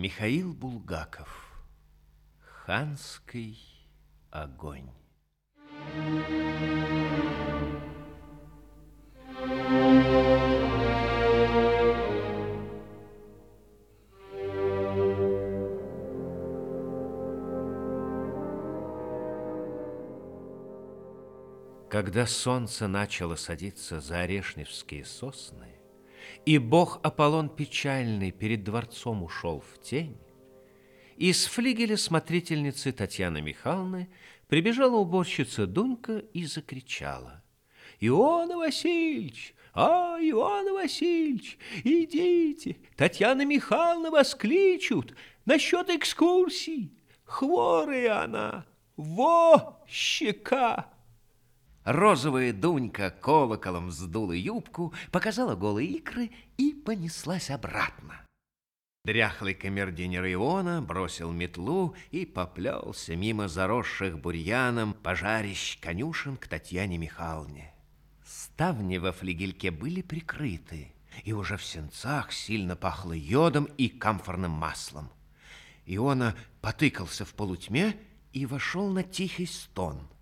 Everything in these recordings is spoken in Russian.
Михаил Булгаков. Ханский огонь. Когда солнце начало садиться за орешневские сосны, и бог Аполлон печальный перед дворцом ушел в тень, из флигеля смотрительницы Татьяны Михайловны прибежала уборщица Дунька и закричала. «Иона Васильевич! А, Иона Васильевич, идите! Татьяна Михайловна вас кличут насчет экскурсий. Хворая она! Во, щека!» Розовая Дунька колоколом вздула юбку, показала голые икры и понеслась обратно. Дряхлый камердинер Иона бросил метлу и поплелся мимо заросших бурьяном пожарищ конюшен к Татьяне Михайловне. Ставни во флигельке были прикрыты, и уже в сенцах сильно пахло йодом и камфорным маслом. Иона потыкался в полутьме и вошел на тихий стон –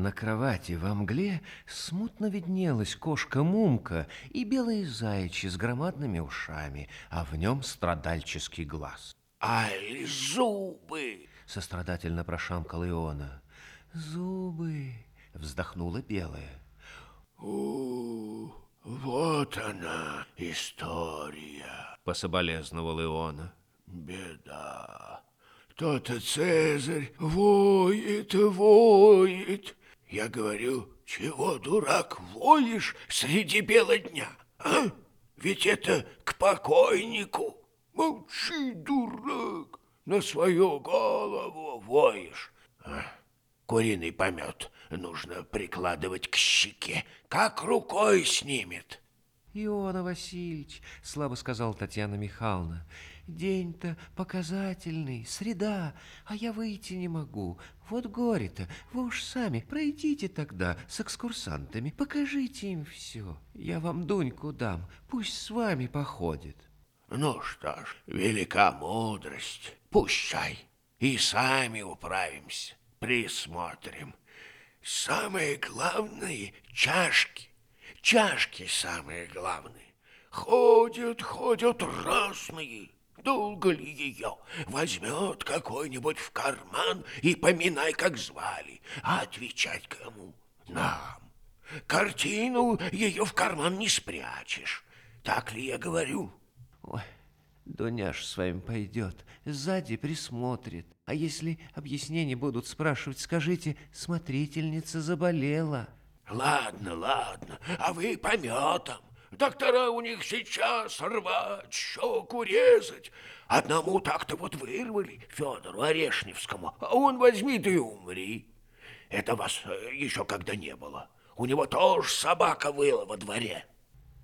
на кровати во мгле смутно виднелась кошка-мумка и белые заячьи с громадными ушами, а в нем страдальческий глаз. «Ай, зубы!» — сострадательно прошамкала Иона. «Зубы!» — вздохнула белая. «У, вот она, история!» — пособолезновал Иона. «Беда! То-то Цезарь воет, воет!» Я говорю, чего, дурак, воешь среди бела дня, а? Ведь это к покойнику. Молчи, дурак, на свою голову воешь. А, куриный помет нужно прикладывать к щеке, как рукой снимет. Иона Васильевич, слабо сказал Татьяна Михайловна, День-то показательный, среда, а я выйти не могу. Вот горе-то, вы уж сами пройдите тогда с экскурсантами, покажите им все. Я вам Дуньку дам, пусть с вами походит. Ну что ж, велика мудрость, пущай, и сами управимся, присмотрим. Самое главное — чашки, чашки самые главные. Ходят, ходят разные. Долго ли ее? Возьмет какой-нибудь в карман и поминай, как звали. А отвечать кому? Нам. Картину ее в карман не спрячешь. Так ли я говорю? Ой, Дуняш с вами пойдет, сзади присмотрит. А если объяснения будут спрашивать, скажите, смотрительница заболела. Ладно, ладно, а вы пометом. Доктора у них сейчас рвать, щеку резать. Одному так-то вот вырвали, Федору Орешневскому, а он возьми ты и умри. Это вас э, еще когда не было. У него тоже собака выла во дворе.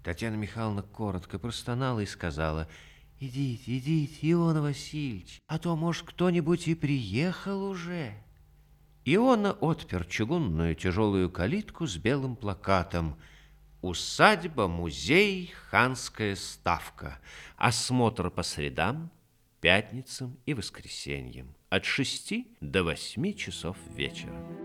Татьяна Михайловна коротко простонала и сказала, «Идите, идите, Иона Васильевич, а то, может, кто-нибудь и приехал уже». Иона отпер чугунную тяжелую калитку с белым плакатом – Усадьба, музей, ханская ставка. Осмотр по средам, пятницам и воскресеньям от 6 до 8 часов вечера.